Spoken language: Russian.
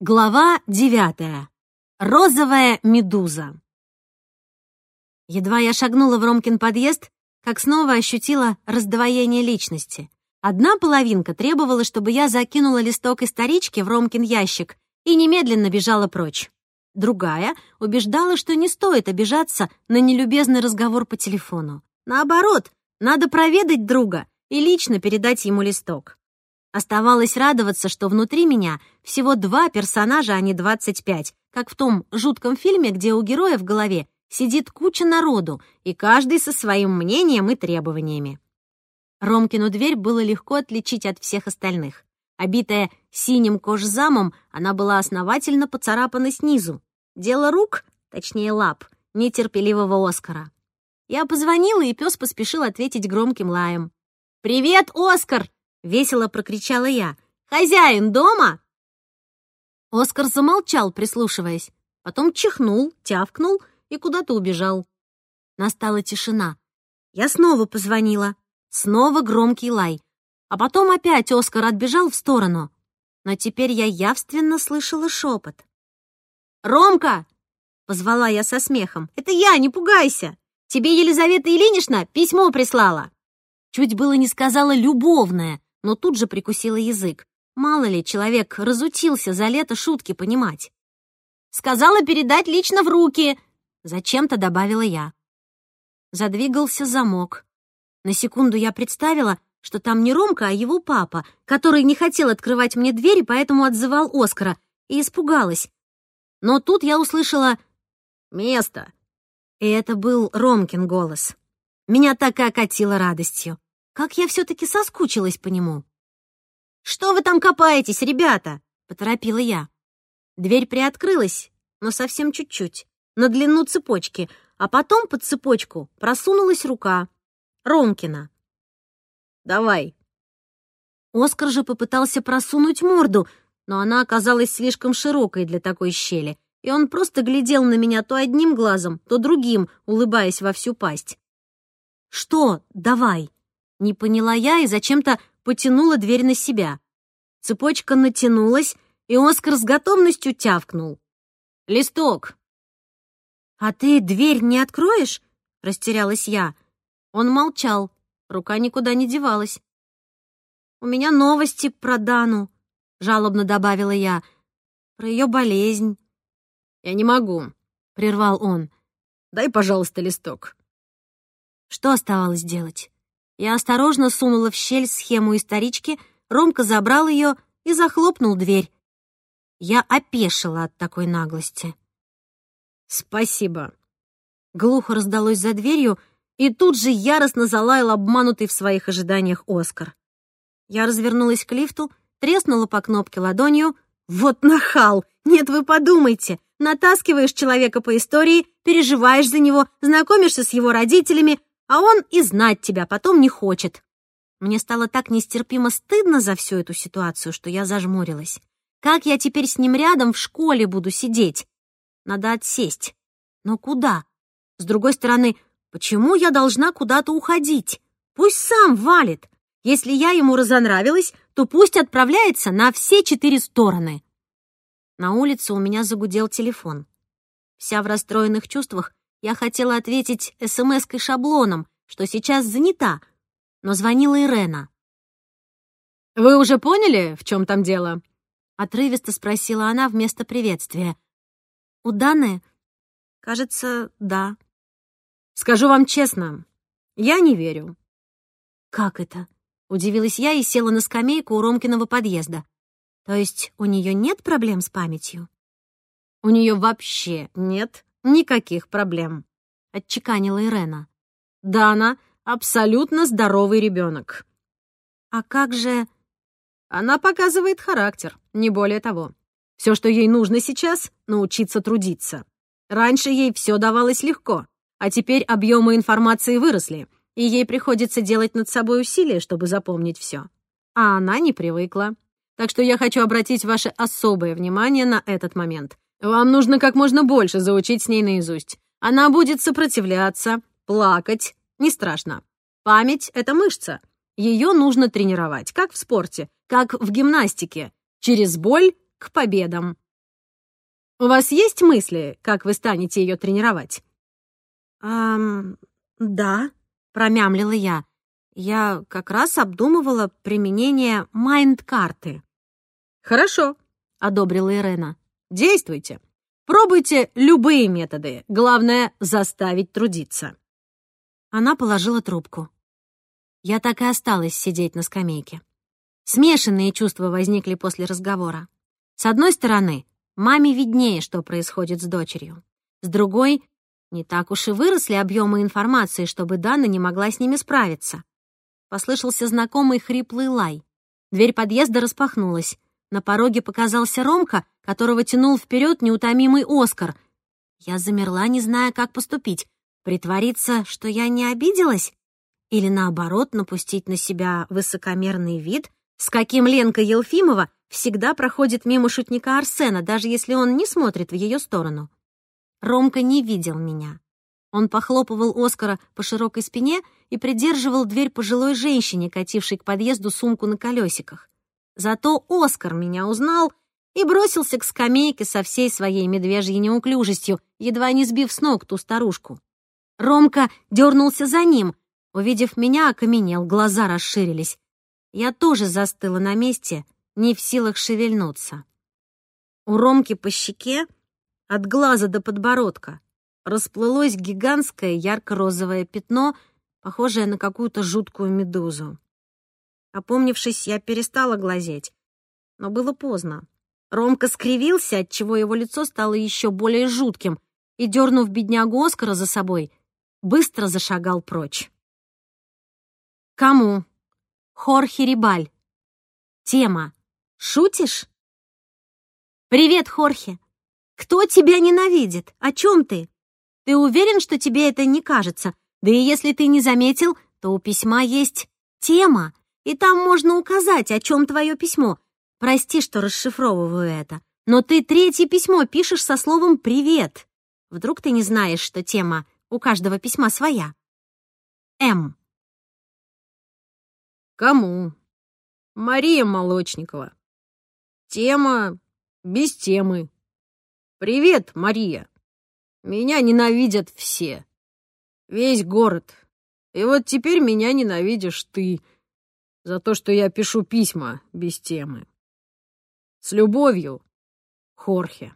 Глава девятая. Розовая медуза. Едва я шагнула в Ромкин подъезд, как снова ощутила раздвоение личности. Одна половинка требовала, чтобы я закинула листок исторички в Ромкин ящик и немедленно бежала прочь. Другая убеждала, что не стоит обижаться на нелюбезный разговор по телефону. Наоборот, надо проведать друга и лично передать ему листок. Оставалось радоваться, что внутри меня всего два персонажа, а не двадцать пять, как в том жутком фильме, где у героя в голове сидит куча народу, и каждый со своим мнением и требованиями. Ромкину дверь было легко отличить от всех остальных. Обитая синим кожзамом, она была основательно поцарапана снизу. Дело рук, точнее лап, нетерпеливого Оскара. Я позвонила, и пес поспешил ответить громким лаем. «Привет, Оскар!» Весело прокричала я. «Хозяин дома?» Оскар замолчал, прислушиваясь. Потом чихнул, тявкнул и куда-то убежал. Настала тишина. Я снова позвонила. Снова громкий лай. А потом опять Оскар отбежал в сторону. Но теперь я явственно слышала шепот. «Ромка!» — позвала я со смехом. «Это я, не пугайся! Тебе Елизавета Ильинична письмо прислала!» Чуть было не сказала «любовное», но тут же прикусила язык. Мало ли, человек разутился за лето шутки понимать. «Сказала передать лично в руки!» Зачем-то добавила я. Задвигался замок. На секунду я представила, что там не Ромка, а его папа, который не хотел открывать мне дверь и поэтому отзывал Оскара, и испугалась. Но тут я услышала «Место!» И это был Ромкин голос. Меня так и окатило радостью. Как я все-таки соскучилась по нему. «Что вы там копаетесь, ребята?» — поторопила я. Дверь приоткрылась, но совсем чуть-чуть, на длину цепочки, а потом под цепочку просунулась рука. Ромкина. «Давай». Оскар же попытался просунуть морду, но она оказалась слишком широкой для такой щели, и он просто глядел на меня то одним глазом, то другим, улыбаясь во всю пасть. «Что «давай»?» Не поняла я и зачем-то потянула дверь на себя. Цепочка натянулась, и Оскар с готовностью тявкнул. «Листок!» «А ты дверь не откроешь?» — растерялась я. Он молчал, рука никуда не девалась. «У меня новости про Дану», — жалобно добавила я. «Про ее болезнь». «Я не могу», — прервал он. «Дай, пожалуйста, листок». Что оставалось делать? Я осторожно сунула в щель схему исторички, Ромка забрал ее и захлопнул дверь. Я опешила от такой наглости. «Спасибо». Глухо раздалось за дверью, и тут же яростно залаял обманутый в своих ожиданиях Оскар. Я развернулась к лифту, треснула по кнопке ладонью. «Вот нахал! Нет, вы подумайте! Натаскиваешь человека по истории, переживаешь за него, знакомишься с его родителями, а он и знать тебя потом не хочет. Мне стало так нестерпимо стыдно за всю эту ситуацию, что я зажмурилась. Как я теперь с ним рядом в школе буду сидеть? Надо отсесть. Но куда? С другой стороны, почему я должна куда-то уходить? Пусть сам валит. Если я ему разонравилась, то пусть отправляется на все четыре стороны. На улице у меня загудел телефон. Вся в расстроенных чувствах, я хотела ответить смс-кой шаблоном, что сейчас занята, но звонила Ирена. «Вы уже поняли, в чем там дело?» — отрывисто спросила она вместо приветствия. «У Даны? Кажется, да». «Скажу вам честно, я не верю». «Как это?» — удивилась я и села на скамейку у Ромкиного подъезда. «То есть у нее нет проблем с памятью?» «У нее вообще нет никаких проблем», — отчеканила Ирена. «Дана — абсолютно здоровый ребенок». «А как же...» «Она показывает характер, не более того. Все, что ей нужно сейчас — научиться трудиться. Раньше ей все давалось легко, а теперь объемы информации выросли, и ей приходится делать над собой усилия, чтобы запомнить все. А она не привыкла. Так что я хочу обратить ваше особое внимание на этот момент. Вам нужно как можно больше заучить с ней наизусть. Она будет сопротивляться, плакать. Не страшно. Память — это мышца. Ее нужно тренировать, как в спорте, как в гимнастике. Через боль к победам. У вас есть мысли, как вы станете ее тренировать?» «Эм, да», — промямлила я. Я как раз обдумывала применение майнд-карты. «Хорошо», — одобрила Ирена. «Действуйте. Пробуйте любые методы. Главное — заставить трудиться». Она положила трубку. Я так и осталась сидеть на скамейке. Смешанные чувства возникли после разговора. С одной стороны, маме виднее, что происходит с дочерью. С другой, не так уж и выросли объемы информации, чтобы Дана не могла с ними справиться. Послышался знакомый хриплый лай. Дверь подъезда распахнулась. На пороге показался Ромка, которого тянул вперед неутомимый Оскар. Я замерла, не зная, как поступить. Притвориться, что я не обиделась? Или наоборот, напустить на себя высокомерный вид, с каким Ленка Елфимова всегда проходит мимо шутника Арсена, даже если он не смотрит в ее сторону. Ромка не видел меня. Он похлопывал Оскара по широкой спине и придерживал дверь пожилой женщине, катившей к подъезду сумку на колесиках. Зато Оскар меня узнал и бросился к скамейке со всей своей медвежьей неуклюжестью, едва не сбив с ног ту старушку. Ромка дернулся за ним. Увидев меня, окаменел, глаза расширились. Я тоже застыла на месте, не в силах шевельнуться. У Ромки по щеке, от глаза до подбородка, расплылось гигантское ярко-розовое пятно, похожее на какую-то жуткую медузу. Опомнившись, я перестала глазеть, но было поздно. Ромка скривился, отчего его лицо стало еще более жутким, и, дернув беднягу Оскара за собой, быстро зашагал прочь. Кому? Хорхе Рибаль. Тема. Шутишь? Привет, Хорхе. Кто тебя ненавидит? О чем ты? Ты уверен, что тебе это не кажется? Да и если ты не заметил, то у письма есть тема, и там можно указать, о чем твое письмо. Прости, что расшифровываю это, но ты третье письмо пишешь со словом «привет». Вдруг ты не знаешь, что тема у каждого письма своя. М. Кому? Мария Молочникова. Тема без темы. Привет, Мария. Меня ненавидят все. Весь город. И вот теперь меня ненавидишь ты за то, что я пишу письма без темы. С любовью, Хорхе.